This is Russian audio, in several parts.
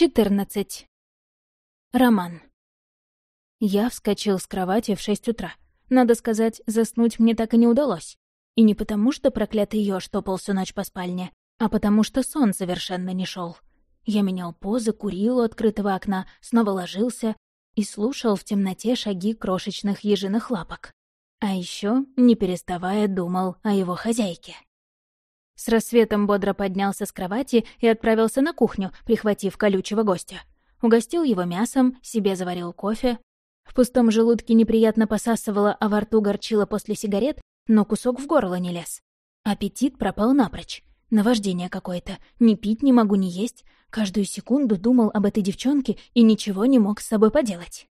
14. Роман. Я вскочил с кровати в шесть утра. Надо сказать, заснуть мне так и не удалось. И не потому, что проклятый ёж топал всю ночь по спальне, а потому что сон совершенно не шел. Я менял позы, курил у открытого окна, снова ложился и слушал в темноте шаги крошечных ежиных лапок. А еще, не переставая, думал о его хозяйке. С рассветом бодро поднялся с кровати и отправился на кухню, прихватив колючего гостя. Угостил его мясом, себе заварил кофе. В пустом желудке неприятно посасывало, а во рту горчило после сигарет, но кусок в горло не лез. Аппетит пропал напрочь. Наваждение какое-то. Ни пить не могу, ни есть. Каждую секунду думал об этой девчонке и ничего не мог с собой поделать.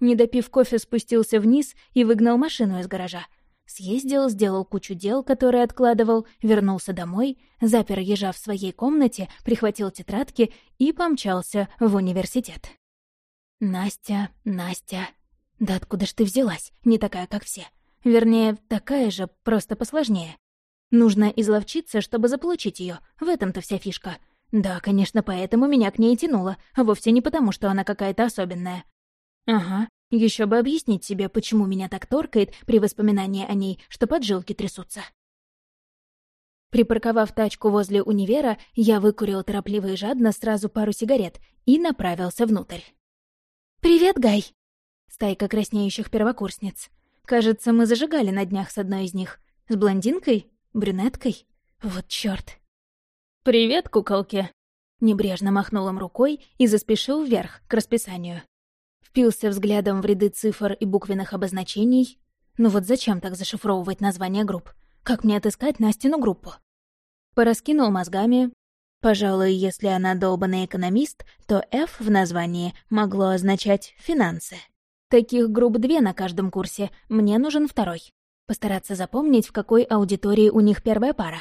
Не допив кофе, спустился вниз и выгнал машину из гаража. Съездил, сделал кучу дел, которые откладывал, вернулся домой, запер ежа в своей комнате, прихватил тетрадки и помчался в университет. Настя, Настя. Да откуда ж ты взялась? Не такая, как все. Вернее, такая же, просто посложнее. Нужно изловчиться, чтобы заполучить ее. В этом-то вся фишка. Да, конечно, поэтому меня к ней тянуло, а вовсе не потому, что она какая-то особенная. Ага, еще бы объяснить себе, почему меня так торкает при воспоминании о ней, что поджилки трясутся. Припарковав тачку возле универа, я выкурил торопливо и жадно сразу пару сигарет и направился внутрь. «Привет, Гай!» Стайка краснеющих первокурсниц. Кажется, мы зажигали на днях с одной из них. С блондинкой? Брюнеткой? Вот чёрт. «Привет, куколки!» Небрежно махнул им рукой и заспешил вверх, к расписанию впился взглядом в ряды цифр и буквенных обозначений. Ну вот зачем так зашифровывать название групп? Как мне отыскать Настину группу? Пораскинул мозгами. Пожалуй, если она долбанный экономист, то F в названии могло означать «финансы». Таких групп две на каждом курсе, мне нужен второй. Постараться запомнить, в какой аудитории у них первая пара.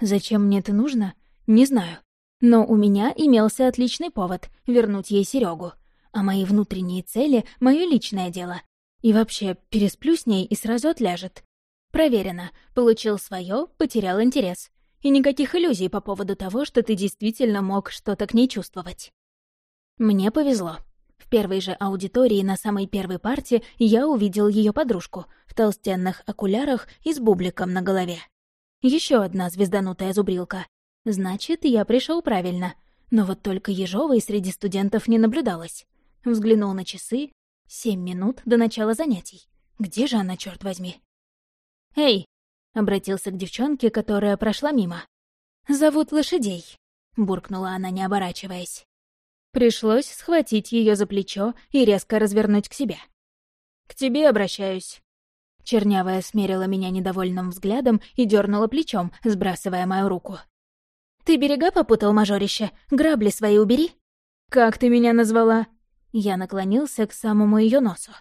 Зачем мне это нужно? Не знаю. Но у меня имелся отличный повод — вернуть ей Серегу а мои внутренние цели — мое личное дело. И вообще, пересплю с ней и сразу отляжет. Проверено. Получил свое, потерял интерес. И никаких иллюзий по поводу того, что ты действительно мог что-то к ней чувствовать. Мне повезло. В первой же аудитории на самой первой парте я увидел ее подружку в толстенных окулярах и с бубликом на голове. Еще одна звезданутая зубрилка. Значит, я пришел правильно. Но вот только Ежовой среди студентов не наблюдалось. Взглянул на часы. Семь минут до начала занятий. Где же она, черт возьми? «Эй!» — обратился к девчонке, которая прошла мимо. «Зовут лошадей», — буркнула она, не оборачиваясь. Пришлось схватить ее за плечо и резко развернуть к себе. «К тебе обращаюсь». Чернявая смерила меня недовольным взглядом и дернула плечом, сбрасывая мою руку. «Ты берега попутал, мажорище? Грабли свои убери!» «Как ты меня назвала?» Я наклонился к самому ее носу.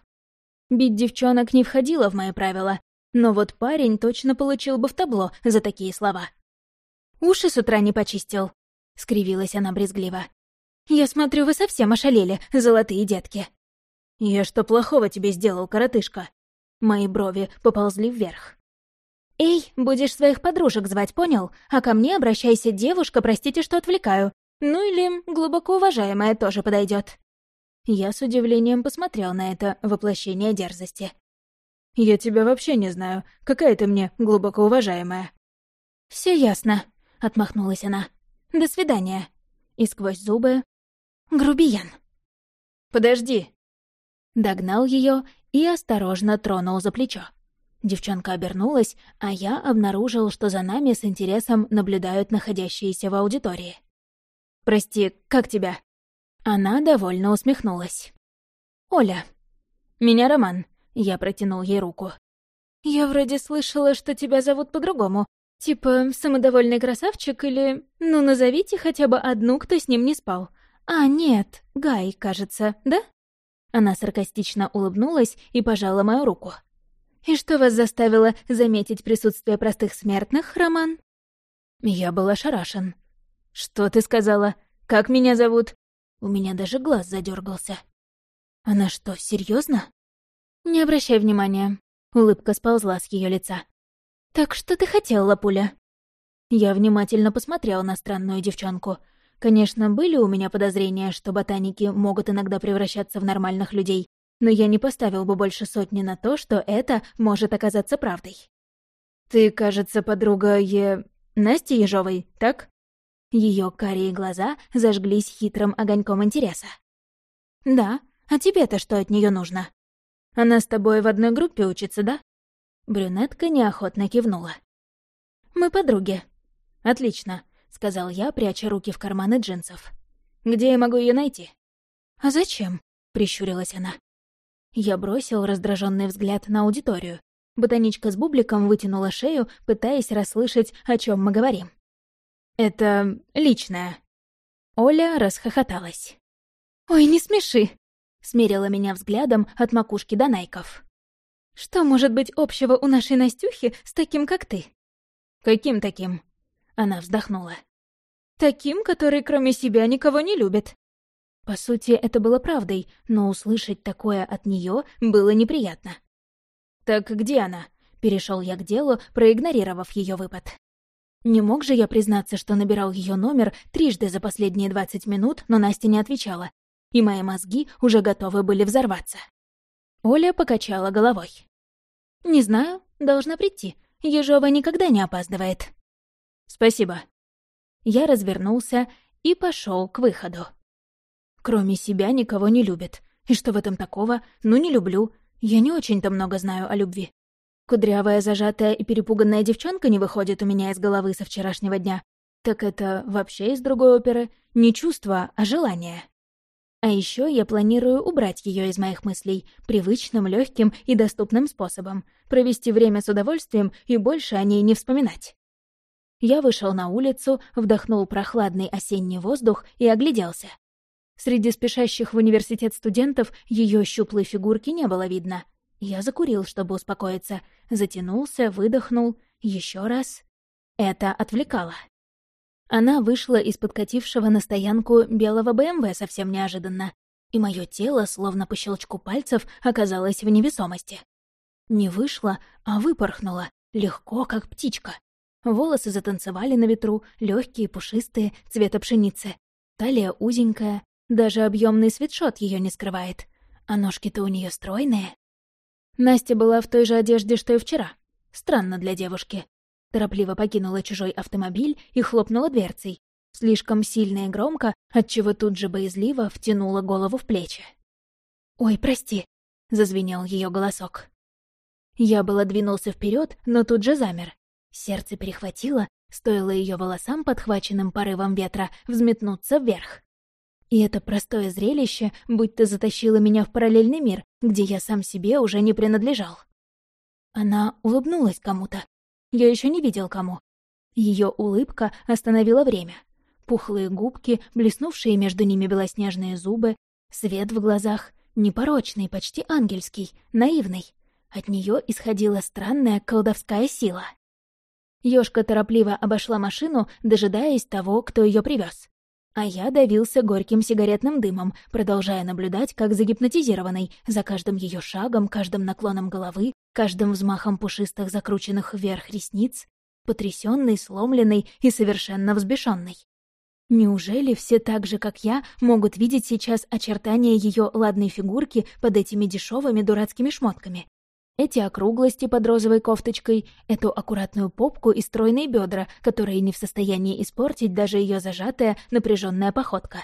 Бить девчонок не входило в мои правила, но вот парень точно получил бы в табло за такие слова. «Уши с утра не почистил», — скривилась она брезгливо. «Я смотрю, вы совсем ошалели, золотые детки». «Я что плохого тебе сделал, коротышка?» Мои брови поползли вверх. «Эй, будешь своих подружек звать, понял? А ко мне обращайся, девушка, простите, что отвлекаю. Ну или глубоко уважаемая тоже подойдет. Я с удивлением посмотрел на это воплощение дерзости. «Я тебя вообще не знаю. Какая ты мне глубоко уважаемая?» Все ясно», — отмахнулась она. «До свидания». И сквозь зубы... «Грубиян». «Подожди». Догнал ее и осторожно тронул за плечо. Девчонка обернулась, а я обнаружил, что за нами с интересом наблюдают находящиеся в аудитории. «Прости, как тебя?» Она довольно усмехнулась. «Оля». «Меня Роман». Я протянул ей руку. «Я вроде слышала, что тебя зовут по-другому. Типа, самодовольный красавчик или... Ну, назовите хотя бы одну, кто с ним не спал. А, нет, Гай, кажется, да?» Она саркастично улыбнулась и пожала мою руку. «И что вас заставило заметить присутствие простых смертных, Роман?» Я был ошарашен. «Что ты сказала? Как меня зовут?» У меня даже глаз задергался. Она что, серьезно? Не обращай внимания. Улыбка сползла с ее лица. Так что ты хотел, Лапуля? Я внимательно посмотрел на странную девчонку. Конечно, были у меня подозрения, что ботаники могут иногда превращаться в нормальных людей, но я не поставил бы больше сотни на то, что это может оказаться правдой. «Ты, кажется, подруга Е... Насти Ежовой, так?» Ее карие глаза зажглись хитрым огоньком интереса. «Да, а тебе-то что от нее нужно? Она с тобой в одной группе учится, да?» Брюнетка неохотно кивнула. «Мы подруги». «Отлично», — сказал я, пряча руки в карманы джинсов. «Где я могу ее найти?» «А зачем?» — прищурилась она. Я бросил раздраженный взгляд на аудиторию. Ботаничка с бубликом вытянула шею, пытаясь расслышать, о чем мы говорим. «Это личное». Оля расхохоталась. «Ой, не смеши!» — смерила меня взглядом от макушки до найков. «Что может быть общего у нашей Настюхи с таким, как ты?» «Каким таким?» Она вздохнула. «Таким, который кроме себя никого не любит». По сути, это было правдой, но услышать такое от нее было неприятно. «Так где она?» — перешел я к делу, проигнорировав ее выпад. Не мог же я признаться, что набирал ее номер трижды за последние двадцать минут, но Настя не отвечала, и мои мозги уже готовы были взорваться. Оля покачала головой. «Не знаю, должна прийти. Ежова никогда не опаздывает». «Спасибо». Я развернулся и пошел к выходу. Кроме себя никого не любит. И что в этом такого? Ну, не люблю. Я не очень-то много знаю о любви. Кудрявая, зажатая и перепуганная девчонка не выходит у меня из головы со вчерашнего дня. Так это вообще из другой оперы не чувство, а желание. А еще я планирую убрать ее из моих мыслей привычным, легким и доступным способом, провести время с удовольствием и больше о ней не вспоминать. Я вышел на улицу, вдохнул прохладный осенний воздух и огляделся. Среди спешащих в университет студентов ее щуплой фигурки не было видно. Я закурил, чтобы успокоиться, затянулся, выдохнул, еще раз. Это отвлекало. Она вышла из подкатившего на стоянку белого БМВ совсем неожиданно, и мое тело, словно по щелчку пальцев, оказалось в невесомости. Не вышла, а выпорхнула, легко, как птичка. Волосы затанцевали на ветру, легкие, пушистые, цвета пшеницы. Талия узенькая, даже объемный свитшот ее не скрывает. А ножки-то у нее стройные. Настя была в той же одежде, что и вчера. Странно для девушки. Торопливо покинула чужой автомобиль и хлопнула дверцей. Слишком сильно и громко, отчего тут же боязливо втянула голову в плечи. «Ой, прости», — зазвенел ее голосок. Я было двинулся вперед, но тут же замер. Сердце перехватило, стоило ее волосам, подхваченным порывом ветра, взметнуться вверх. И это простое зрелище будто затащило меня в параллельный мир, где я сам себе уже не принадлежал. Она улыбнулась кому-то. Я еще не видел кому. Ее улыбка остановила время. Пухлые губки, блеснувшие между ними белоснежные зубы, свет в глазах, непорочный, почти ангельский, наивный. От нее исходила странная колдовская сила. Ёшка торопливо обошла машину, дожидаясь того, кто ее привез. А я давился горьким сигаретным дымом, продолжая наблюдать, как загипнотизированный, за каждым ее шагом, каждым наклоном головы, каждым взмахом пушистых закрученных вверх ресниц, потрясенный, сломленный и совершенно взбешенный. Неужели все так же, как я, могут видеть сейчас очертания ее ладной фигурки под этими дешевыми дурацкими шмотками? Эти округлости под розовой кофточкой, эту аккуратную попку и стройные бедра, которые не в состоянии испортить даже ее зажатая, напряженная походка.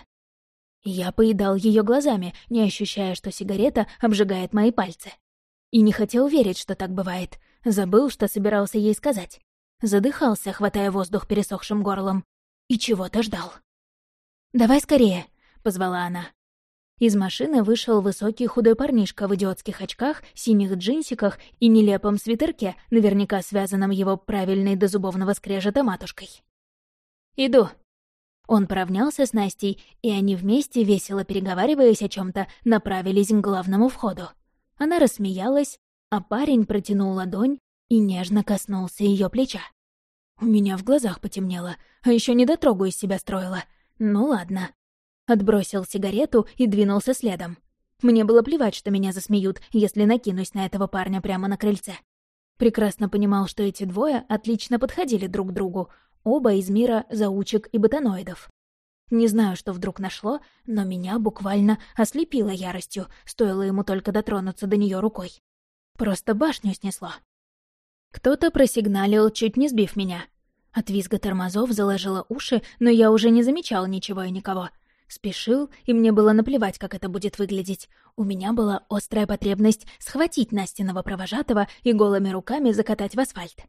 Я поедал ее глазами, не ощущая, что сигарета обжигает мои пальцы. И не хотел верить, что так бывает. Забыл, что собирался ей сказать. Задыхался, хватая воздух пересохшим горлом. И чего-то ждал. «Давай скорее», — позвала она. Из машины вышел высокий худой парнишка в идиотских очках, синих джинсиках и нелепом свитерке, наверняка связанном его правильной до зубовного скрежета матушкой. «Иду». Он поравнялся с Настей, и они вместе, весело переговариваясь о чем то направились к главному входу. Она рассмеялась, а парень протянул ладонь и нежно коснулся ее плеча. У меня в глазах потемнело, а еще недотрогу из себя строила. Ну ладно, Отбросил сигарету и двинулся следом. Мне было плевать, что меня засмеют, если накинусь на этого парня прямо на крыльце. Прекрасно понимал, что эти двое отлично подходили друг к другу, оба из мира заучек и ботаноидов. Не знаю, что вдруг нашло, но меня буквально ослепило яростью, стоило ему только дотронуться до нее рукой. Просто башню снесло. Кто-то просигналил, чуть не сбив меня. От визга тормозов заложило уши, но я уже не замечал ничего и никого. Спешил, и мне было наплевать, как это будет выглядеть. У меня была острая потребность схватить Настиного провожатого и голыми руками закатать в асфальт.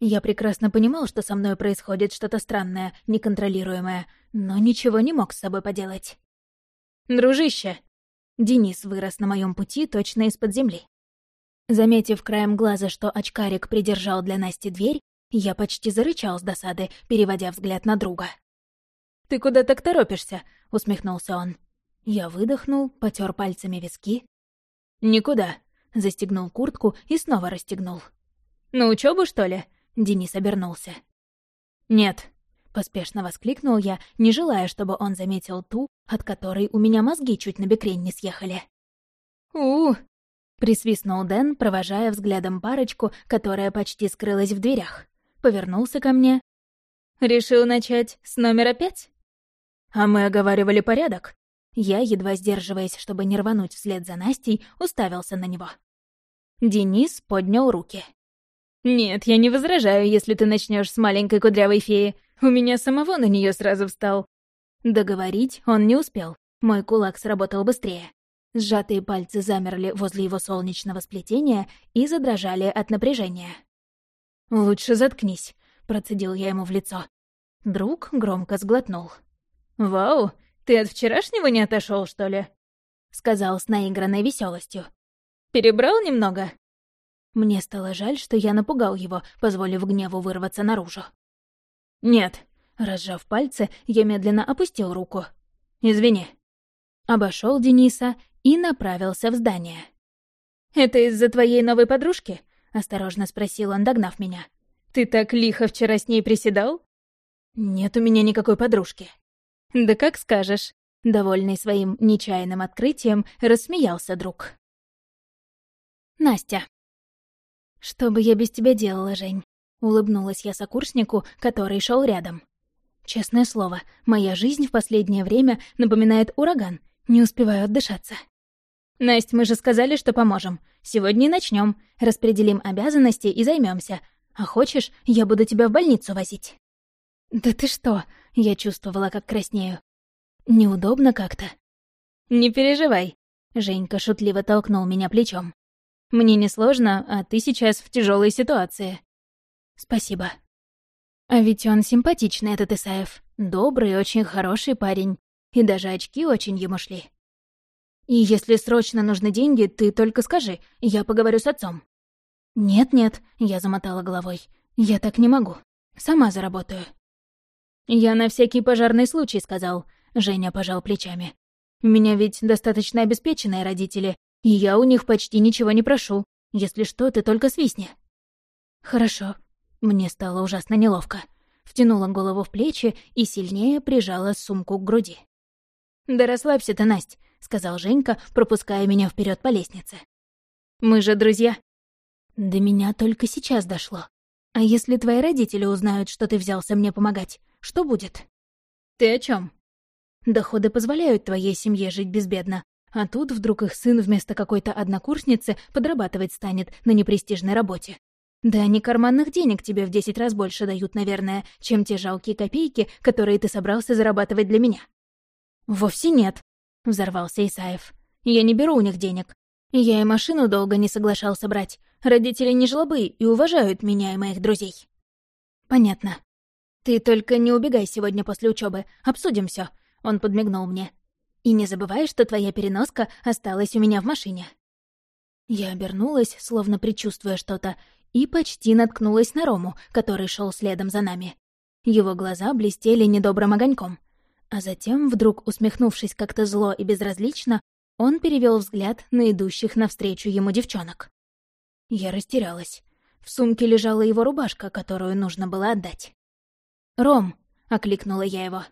Я прекрасно понимал, что со мной происходит что-то странное, неконтролируемое, но ничего не мог с собой поделать. «Дружище!» Денис вырос на моем пути точно из-под земли. Заметив краем глаза, что очкарик придержал для Насти дверь, я почти зарычал с досады, переводя взгляд на друга. «Ты куда так торопишься?» — усмехнулся он. Я выдохнул, потер пальцами виски. «Никуда», — застегнул куртку и снова расстегнул. «На учебу что ли?» — Денис обернулся. «Нет», — поспешно воскликнул я, не желая, чтобы он заметил ту, от которой у меня мозги чуть на бекрень не съехали. у присвистнул Дэн, провожая взглядом парочку, которая почти скрылась в дверях. Повернулся ко мне. «Решил начать с номера пять?» «А мы оговаривали порядок». Я, едва сдерживаясь, чтобы не рвануть вслед за Настей, уставился на него. Денис поднял руки. «Нет, я не возражаю, если ты начнешь с маленькой кудрявой феи. У меня самого на нее сразу встал». Договорить он не успел. Мой кулак сработал быстрее. Сжатые пальцы замерли возле его солнечного сплетения и задрожали от напряжения. «Лучше заткнись», — процедил я ему в лицо. Друг громко сглотнул. «Вау, ты от вчерашнего не отошел, что ли?» — сказал с наигранной веселостью. «Перебрал немного?» Мне стало жаль, что я напугал его, позволив гневу вырваться наружу. «Нет», — разжав пальцы, я медленно опустил руку. «Извини». Обошел Дениса и направился в здание. «Это из-за твоей новой подружки?» — осторожно спросил он, догнав меня. «Ты так лихо вчера с ней приседал?» «Нет у меня никакой подружки». «Да как скажешь». Довольный своим нечаянным открытием, рассмеялся друг. Настя. «Что бы я без тебя делала, Жень?» — улыбнулась я сокурснику, который шел рядом. «Честное слово, моя жизнь в последнее время напоминает ураган. Не успеваю отдышаться». «Насть, мы же сказали, что поможем. Сегодня и начнем. Распределим обязанности и займемся. А хочешь, я буду тебя в больницу возить?» «Да ты что?» — я чувствовала, как краснею. «Неудобно как-то». «Не переживай», — Женька шутливо толкнул меня плечом. Мне не сложно, а ты сейчас в тяжелой ситуации. Спасибо. А ведь он симпатичный, этот Исаев. Добрый, очень хороший парень. И даже очки очень ему шли. И если срочно нужны деньги, ты только скажи, я поговорю с отцом. Нет-нет, я замотала головой. Я так не могу. Сама заработаю. Я на всякий пожарный случай сказал. Женя пожал плечами. Меня ведь достаточно обеспеченные родители, и я у них почти ничего не прошу. Если что, ты только свистни». «Хорошо». Мне стало ужасно неловко. Втянула голову в плечи и сильнее прижала сумку к груди. «Да расслабься ты, Насть», — сказал Женька, пропуская меня вперед по лестнице. «Мы же друзья». До меня только сейчас дошло. А если твои родители узнают, что ты взялся мне помогать, что будет? Ты о чем? Доходы позволяют твоей семье жить безбедно, а тут вдруг их сын вместо какой-то однокурсницы подрабатывать станет на непрестижной работе. Да они карманных денег тебе в десять раз больше дают, наверное, чем те жалкие копейки, которые ты собрался зарабатывать для меня. «Вовсе нет», — взорвался Исаев. «Я не беру у них денег. Я и машину долго не соглашался брать. Родители не жлобы и уважают меня и моих друзей». «Понятно. Ты только не убегай сегодня после учебы. Обсудим все. Он подмигнул мне. И не забывай, что твоя переноска осталась у меня в машине». Я обернулась, словно предчувствуя что-то, и почти наткнулась на Рому, который шел следом за нами. Его глаза блестели недобрым огоньком. А затем, вдруг усмехнувшись как-то зло и безразлично, он перевел взгляд на идущих навстречу ему девчонок. Я растерялась. В сумке лежала его рубашка, которую нужно было отдать. «Ром!» — окликнула я его.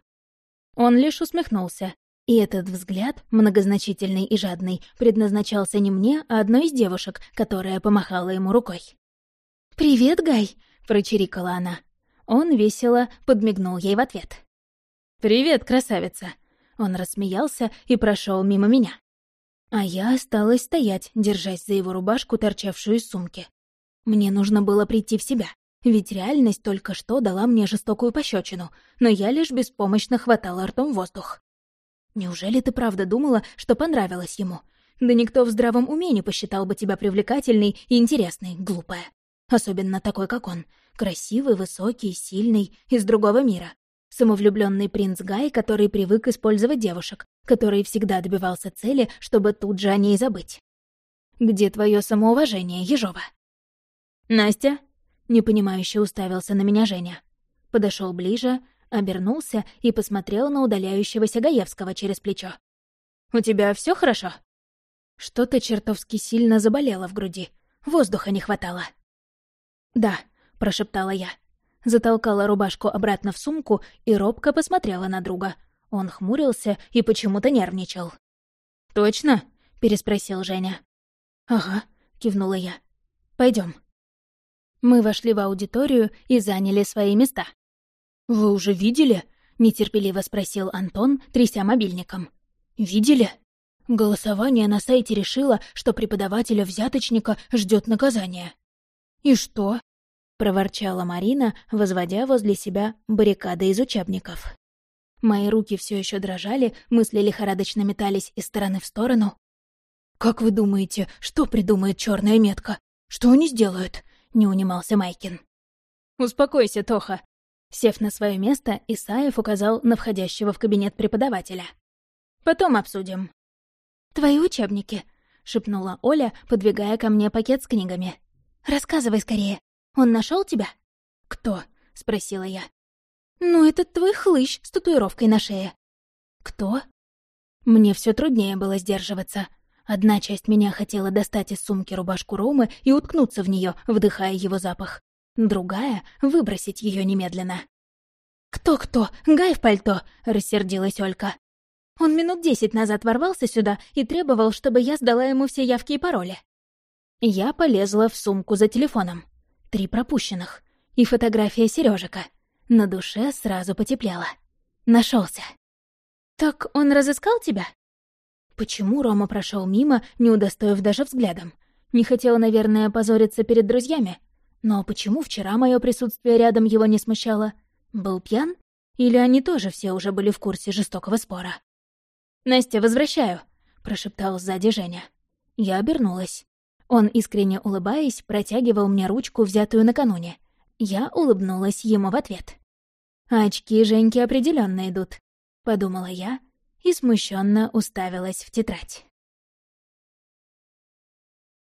Он лишь усмехнулся, и этот взгляд, многозначительный и жадный, предназначался не мне, а одной из девушек, которая помахала ему рукой. «Привет, Гай!» — прочирикала она. Он весело подмигнул ей в ответ. «Привет, красавица!» Он рассмеялся и прошел мимо меня. А я осталась стоять, держась за его рубашку, торчавшую из сумки. Мне нужно было прийти в себя, ведь реальность только что дала мне жестокую пощечину, но я лишь беспомощно хватала ртом воздух. Неужели ты правда думала, что понравилось ему? Да никто в здравом уме не посчитал бы тебя привлекательной и интересной, глупая. Особенно такой, как он. Красивый, высокий, сильный, из другого мира. Самовлюбленный принц Гай, который привык использовать девушек, который всегда добивался цели, чтобы тут же о ней забыть. Где твое самоуважение, Ежова? Настя? Непонимающе уставился на меня Женя. Подошел ближе, обернулся и посмотрел на удаляющегося Гаевского через плечо. «У тебя все хорошо?» Что-то чертовски сильно заболело в груди. Воздуха не хватало. «Да», — прошептала я. Затолкала рубашку обратно в сумку и робко посмотрела на друга. Он хмурился и почему-то нервничал. «Точно?» — переспросил Женя. «Ага», — кивнула я. Пойдем. Мы вошли в аудиторию и заняли свои места. «Вы уже видели?» — нетерпеливо спросил Антон, тряся мобильником. «Видели?» Голосование на сайте решило, что преподавателя-взяточника ждет наказание. «И что?» — проворчала Марина, возводя возле себя баррикады из учебников. Мои руки все еще дрожали, мысли лихорадочно метались из стороны в сторону. «Как вы думаете, что придумает черная метка? Что они сделают?» — не унимался Майкин. «Успокойся, Тоха». Сев на свое место, Исаев указал на входящего в кабинет преподавателя. «Потом обсудим». «Твои учебники», — шепнула Оля, подвигая ко мне пакет с книгами. «Рассказывай скорее. Он нашел тебя?» «Кто?» — спросила я. «Ну, этот твой хлыщ с татуировкой на шее». «Кто?» Мне все труднее было сдерживаться. Одна часть меня хотела достать из сумки рубашку Ромы и уткнуться в нее, вдыхая его запах. Другая — выбросить ее немедленно. «Кто-кто? Гай в пальто!» — рассердилась Олька. Он минут десять назад ворвался сюда и требовал, чтобы я сдала ему все явки и пароли. Я полезла в сумку за телефоном. Три пропущенных. И фотография Сережика. На душе сразу потеплело. Нашелся. «Так он разыскал тебя?» Почему Рома прошел мимо, не удостоив даже взглядом? Не хотел, наверное, позориться перед друзьями. Но почему вчера мое присутствие рядом его не смущало? Был пьян? Или они тоже все уже были в курсе жестокого спора? «Настя, возвращаю», — прошептал сзади Женя. Я обернулась. Он, искренне улыбаясь, протягивал мне ручку, взятую накануне. Я улыбнулась ему в ответ. «Очки Женьки определенно идут», — подумала я и смущенно уставилась в тетрадь.